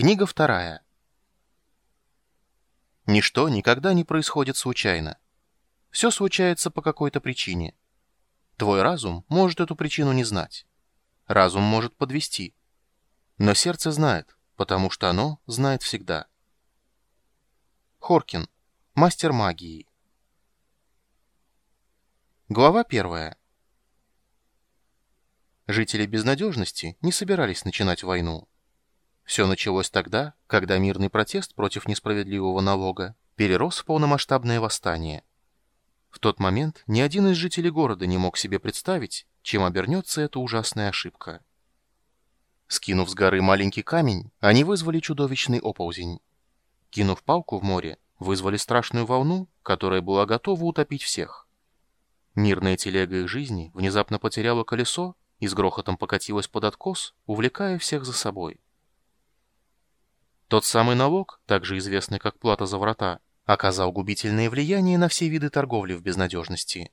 Книга вторая. Ничто никогда не происходит случайно. Все случается по какой-то причине. Твой разум может эту причину не знать. Разум может подвести. Но сердце знает, потому что оно знает всегда. Хоркин. Мастер магии. Глава первая. Жители безнадежности не собирались начинать войну. Все началось тогда, когда мирный протест против несправедливого налога перерос в полномасштабное восстание. В тот момент ни один из жителей города не мог себе представить, чем обернется эта ужасная ошибка. Скинув с горы маленький камень, они вызвали чудовищный оползень. Кинув палку в море, вызвали страшную волну, которая была готова утопить всех. Мирная телега их жизни внезапно потеряла колесо и с грохотом покатилась под откос, увлекая всех за собой. Тот самый налог, также известный как плата за врата, оказал губительное влияние на все виды торговли в безнадежности.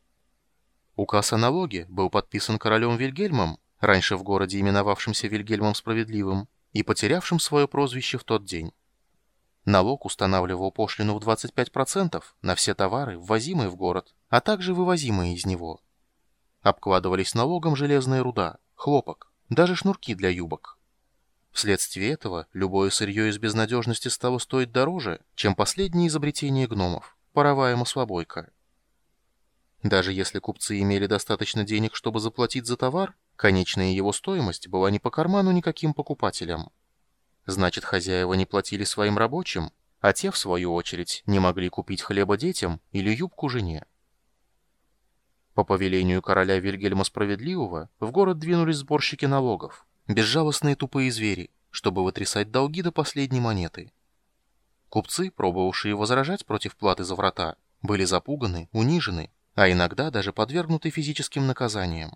Указ о налоге был подписан королем Вильгельмом, раньше в городе именовавшимся Вильгельмом Справедливым, и потерявшим свое прозвище в тот день. Налог устанавливал пошлину в 25% на все товары, ввозимые в город, а также вывозимые из него. Обкладывались налогом железная руда, хлопок, даже шнурки для юбок. Вследствие этого любое сырье из безнадежности стало стоить дороже, чем последнее изобретение гномов – паровая маслобойка. Даже если купцы имели достаточно денег, чтобы заплатить за товар, конечная его стоимость была не по карману никаким покупателям. Значит, хозяева не платили своим рабочим, а те, в свою очередь, не могли купить хлеба детям или юбку жене. По повелению короля Вильгельма Справедливого в город двинулись сборщики налогов, безжалостные тупые звери, чтобы вытрясать долги до последней монеты. Купцы, пробовавшие возражать против платы за врата, были запуганы, унижены, а иногда даже подвергнуты физическим наказаниям.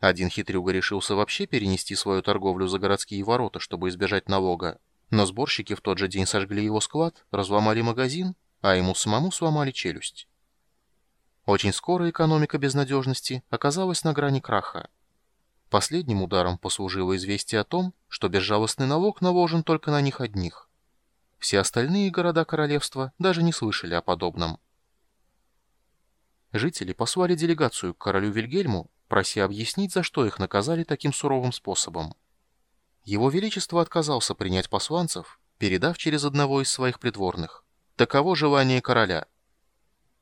Один хитрюга решился вообще перенести свою торговлю за городские ворота, чтобы избежать налога, но сборщики в тот же день сожгли его склад, разломали магазин, а ему самому сломали челюсть. Очень скоро экономика безнадежности оказалась на грани краха. Последним ударом послужило известие о том, что безжалостный налог наложен только на них одних. Все остальные города королевства даже не слышали о подобном. Жители послали делегацию к королю Вильгельму, прося объяснить, за что их наказали таким суровым способом. Его Величество отказался принять посланцев, передав через одного из своих придворных. Таково желание короля.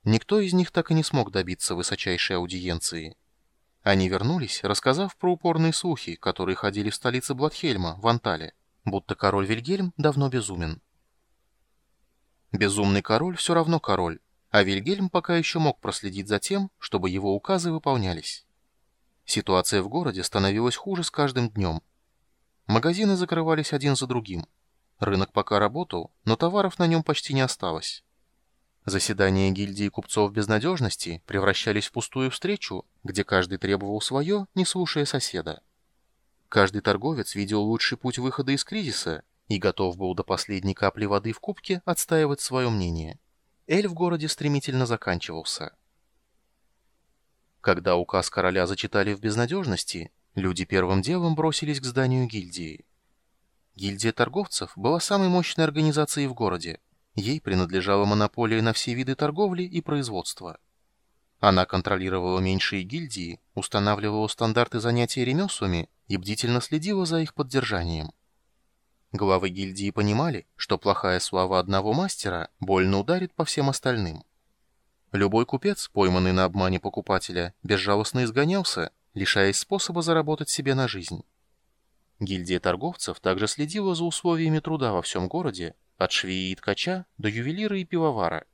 Никто из них так и не смог добиться высочайшей аудиенции. Они вернулись, рассказав про упорные слухи, которые ходили в столице Бладхельма, в Антале, будто король Вильгельм давно безумен. Безумный король все равно король, а Вильгельм пока еще мог проследить за тем, чтобы его указы выполнялись. Ситуация в городе становилась хуже с каждым днем. Магазины закрывались один за другим. Рынок пока работал, но товаров на нем почти не осталось. Заседания гильдии купцов безнадежности превращались в пустую встречу, где каждый требовал свое, не слушая соседа. Каждый торговец видел лучший путь выхода из кризиса и готов был до последней капли воды в кубке отстаивать свое мнение. Эль в городе стремительно заканчивался. Когда указ короля зачитали в безнадежности, люди первым делом бросились к зданию гильдии. Гильдия торговцев была самой мощной организацией в городе, Ей принадлежала монополия на все виды торговли и производства. Она контролировала меньшие гильдии, устанавливала стандарты занятия ремеслами и бдительно следила за их поддержанием. Главы гильдии понимали, что плохая слава одного мастера больно ударит по всем остальным. Любой купец, пойманный на обмане покупателя, безжалостно изгонялся, лишаясь способа заработать себе на жизнь. Гильдия торговцев также следила за условиями труда во всем городе от швеи и ткача до ювелира и пивовара.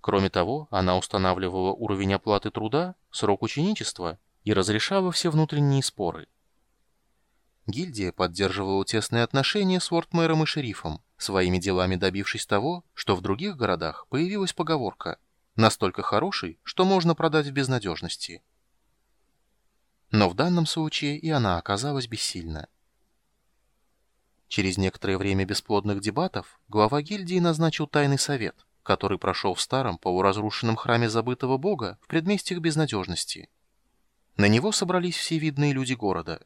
Кроме того, она устанавливала уровень оплаты труда, срок ученичества и разрешала все внутренние споры. Гильдия поддерживала тесные отношения с лордмэром и шерифом, своими делами добившись того, что в других городах появилась поговорка «настолько хороший, что можно продать в безнадежности». Но в данном случае и она оказалась бессильна. Через некоторое время бесплодных дебатов глава гильдии назначил тайный совет, который прошел в старом полуразрушенном храме забытого бога в предместьях безнадежности. На него собрались все видные люди города.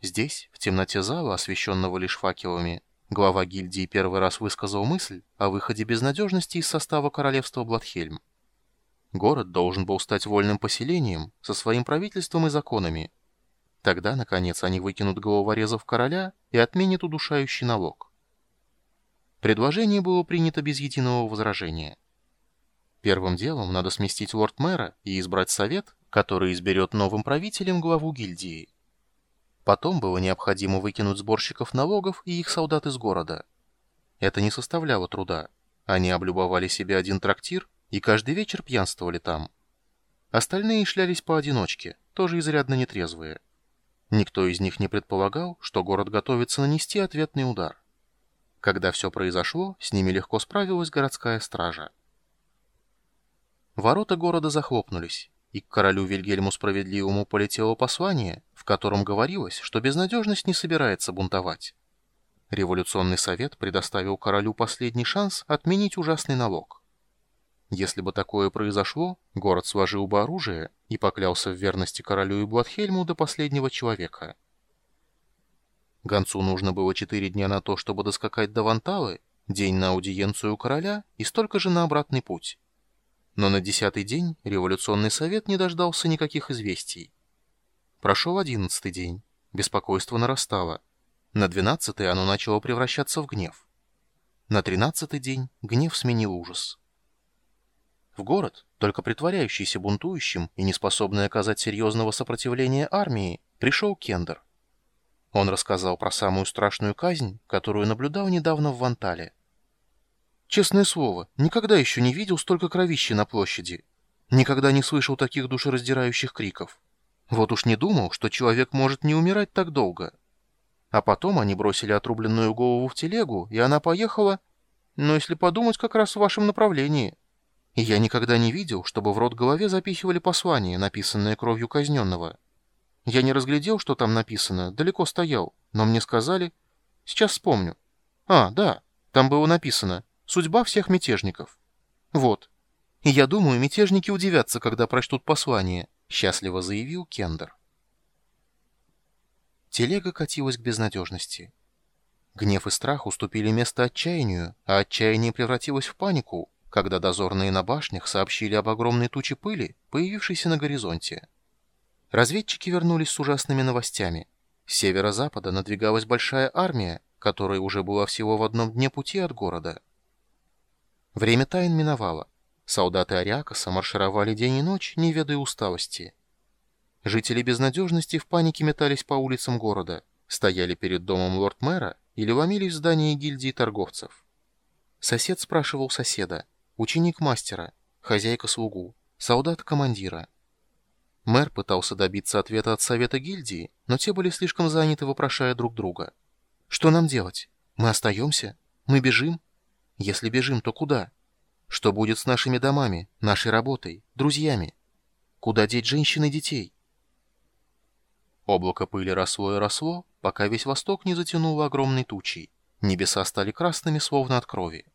Здесь, в темноте зала, освещенного лишь факелами, глава гильдии первый раз высказал мысль о выходе безнадежности из состава королевства Бладхельм. Город должен был стать вольным поселением со своим правительством и законами. Тогда, наконец, они выкинут головорезов короля и отменят удушающий налог. Предложение было принято без единого возражения. Первым делом надо сместить лорд-мэра и избрать совет, который изберет новым правителем главу гильдии. Потом было необходимо выкинуть сборщиков налогов и их солдат из города. Это не составляло труда. Они облюбовали себе один трактир и каждый вечер пьянствовали там. Остальные шлялись поодиночке, тоже изрядно нетрезвые. Никто из них не предполагал, что город готовится нанести ответный удар. Когда все произошло, с ними легко справилась городская стража. Ворота города захлопнулись, и к королю Вильгельму Справедливому полетело послание, в котором говорилось, что безнадежность не собирается бунтовать. Революционный совет предоставил королю последний шанс отменить ужасный налог. Если бы такое произошло, город сложил бы оружие и поклялся в верности королю и Бладхельму до последнего человека. Гонцу нужно было четыре дня на то, чтобы доскакать до Ванталы, день на аудиенцию короля и столько же на обратный путь. Но на десятый день революционный совет не дождался никаких известий. Прошел одиннадцатый день. Беспокойство нарастало. На двенадцатый оно начало превращаться в гнев. На тринадцатый день гнев сменил ужас. В город, только притворяющийся бунтующим и неспособный оказать серьезного сопротивления армии, пришел Кендер. Он рассказал про самую страшную казнь, которую наблюдал недавно в Вантале. Честное слово, никогда еще не видел столько кровищи на площади. Никогда не слышал таких душераздирающих криков. Вот уж не думал, что человек может не умирать так долго. А потом они бросили отрубленную голову в телегу, и она поехала... Но если подумать, как раз в вашем направлении. И я никогда не видел, чтобы в рот голове запихивали послание, написанное кровью казненного. Я не разглядел, что там написано, далеко стоял, но мне сказали... Сейчас вспомню. А, да, там было написано Судьба всех мятежников. Вот. И я думаю, мятежники удивятся, когда прочтут послание, счастливо заявил Кендер. Телега катилась к безнадежности. Гнев и страх уступили место отчаянию, а отчаяние превратилось в панику, когда дозорные на башнях сообщили об огромной туче пыли, появившейся на горизонте. Разведчики вернулись с ужасными новостями. С северо-запада надвигалась большая армия, которая уже была всего в одном дне пути от города. Время тайн миновало. Солдаты Ариакоса маршировали день и ночь, не ведая усталости. Жители безнадежности в панике метались по улицам города, стояли перед домом лорд-мэра или ломились в здание гильдии торговцев. Сосед спрашивал соседа, ученик мастера, хозяйка слугу, солдат командира. Мэр пытался добиться ответа от совета гильдии, но те были слишком заняты, вопрошая друг друга. «Что нам делать? Мы остаемся? Мы бежим? Если бежим, то куда? Что будет с нашими домами, нашей работой, друзьями? Куда деть женщин и детей? Облако пыли росло и росло, пока весь восток не затянуло огромной тучей. Небеса стали красными, словно от крови.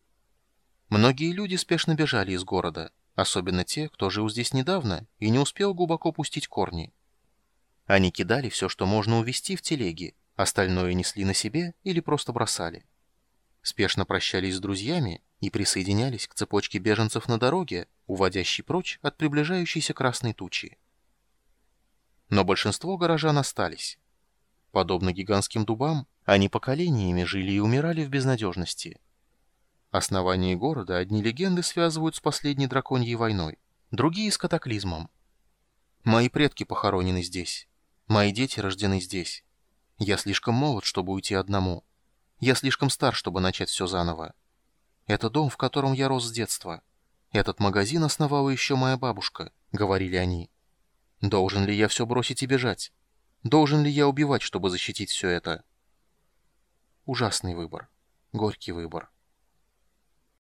Многие люди спешно бежали из города, особенно те, кто жил здесь недавно и не успел глубоко пустить корни. Они кидали все, что можно увезти в телеги, остальное несли на себе или просто бросали спешно прощались с друзьями и присоединялись к цепочке беженцев на дороге, уводящей прочь от приближающейся красной тучи. Но большинство горожан остались. Подобно гигантским дубам, они поколениями жили и умирали в безнадежности. Основание города одни легенды связывают с последней драконьей войной, другие — с катаклизмом. Мои предки похоронены здесь. Мои дети рождены здесь. Я слишком молод, чтобы уйти одному. Я слишком стар, чтобы начать все заново. Это дом, в котором я рос с детства. Этот магазин основала еще моя бабушка, говорили они. Должен ли я все бросить и бежать? Должен ли я убивать, чтобы защитить все это? Ужасный выбор. Горький выбор.